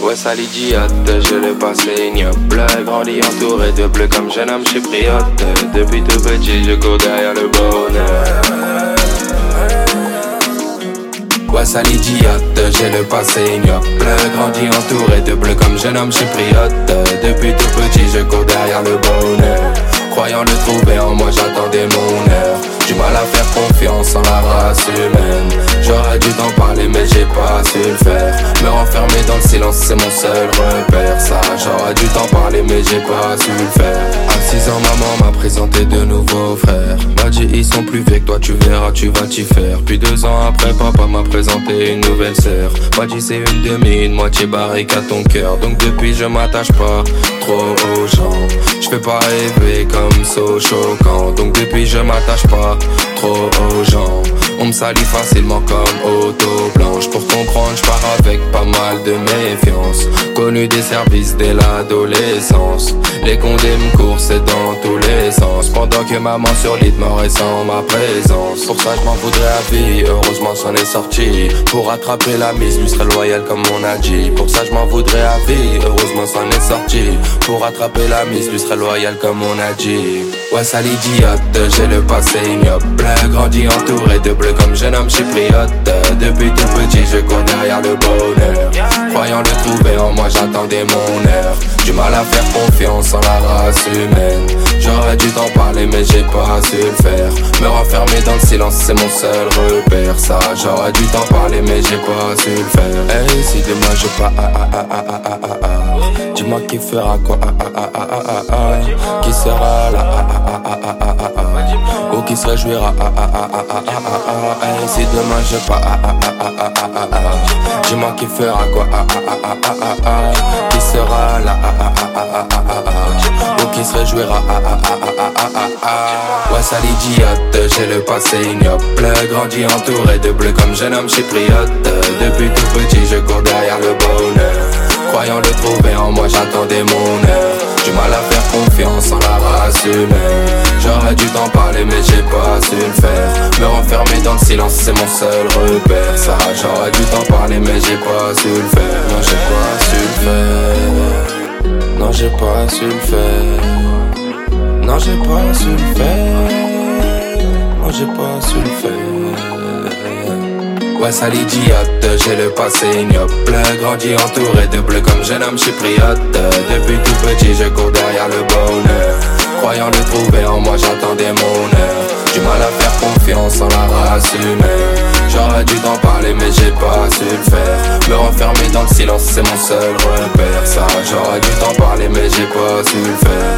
Ouais, ça l'idiote, je le passé ignoble. Grandi entouré de bleu comme jeune homme chypriote. Depuis tout petit, je cours derrière le bonheur. Ouais, l'idiote, j'ai le passé ignoble. Grandi entouré de bleu comme jeune homme chypriote. Depuis tout petit, je cours derrière le bonheur. Croyant le trouver en moi, j'attendais mon heure. Du mal à faire confiance en la race humaine J'aurais dû t'en parler mais j'ai pas su le faire. Me renfermer dans le silence c'est mon seul repère. Ça j'aurais dû t'en parler mais j'ai pas su le faire. À 6 ans maman m'a présenté de nouveaux frères. M'a ils sont plus vieux que toi tu verras tu vas t'y faire. Puis deux ans après papa m'a présenté une nouvelle sœur. M'a c'est une demi, une moitié barrique à ton cœur. Donc depuis je m'attache pas trop aux gens. Je fais pas rêver comme so choquant Donc depuis je m'attache pas trop aux gens. On me salit facilement comme auto blanche. Pour comprendre, je pars avec pas mal de méfiance. Connu des services dès l'adolescence. Les condés me sens Pendant que maman sur lit me sans ma présence. Pour ça je m'en voudrais à vie, heureusement c'en est sorti. Pour attraper la mise, lui serait loyal comme on a dit. Pour ça je m'en voudrais à vie, heureusement c'en est sorti. Pour attraper la mise, lui serait loyal comme on a dit. Ouais ça l'idiote, j'ai le passé ignoble Grandi entouré de bleu comme jeune homme chypriote Depuis tout petit je cours derrière le bonheur Croyant le trouver en moi j'attendais mon heure Du mal à faire confiance en la race humaine J'aurais dû t'en parler mais j'ai pas su le faire Me renfermer dans le silence c'est mon seul repère Ça j'aurais dû t'en parler mais j'ai pas su le faire Hey si demain je pas ah, ah, ah, ah, ah, ah, ah. Dis-moi qui fera quoi ah, ah, ah, ah, ah, ah, Qui sera là se réjouira ah, ah, ah, ah, ah, ah, ah, ah. Si demain je pas ah, ah, ah, ah, ah, ah, ah, ah. Dis-moi qui fera quoi ah, ah, ah, ah, ah, ah, ah. Qui sera là ah, ah, ah, ah, ah, ah, ah, ah. Ou qui se réjouira ah, ah, ah, ah, ah, ah, ah, ah. Ouais ça l'idiote, j'ai le passé ignoble Grandi entouré de bleu comme jeune homme chypriote Depuis tout petit je cours derrière le bonheur Croyant le trouver en moi j'attendais mon heure Du mal à faire confiance en la race humaine J'aurais dû t'en parler mais j'ai pas su le faire. Me renfermer dans le silence c'est mon seul repère. Ça j'aurais dû t'en parler mais j'ai pas su le faire. Non j'ai pas su le faire. Non j'ai pas su le faire. Non j'ai pas su le faire. Non j'ai pas su le faire. Ouais ça l'idiote, j'ai le passé ignoble. Grandi entouré de bleu comme jeune homme chypriote. Depuis tout petit je cours derrière le bonheur. Croyant le trouver en moi j'attendais la race humaine. J'aurais dû t'en parler mais j'ai pas su le faire. Me renfermer dans le silence c'est mon seul repère. Ça j'aurais dû t'en parler mais j'ai pas su le faire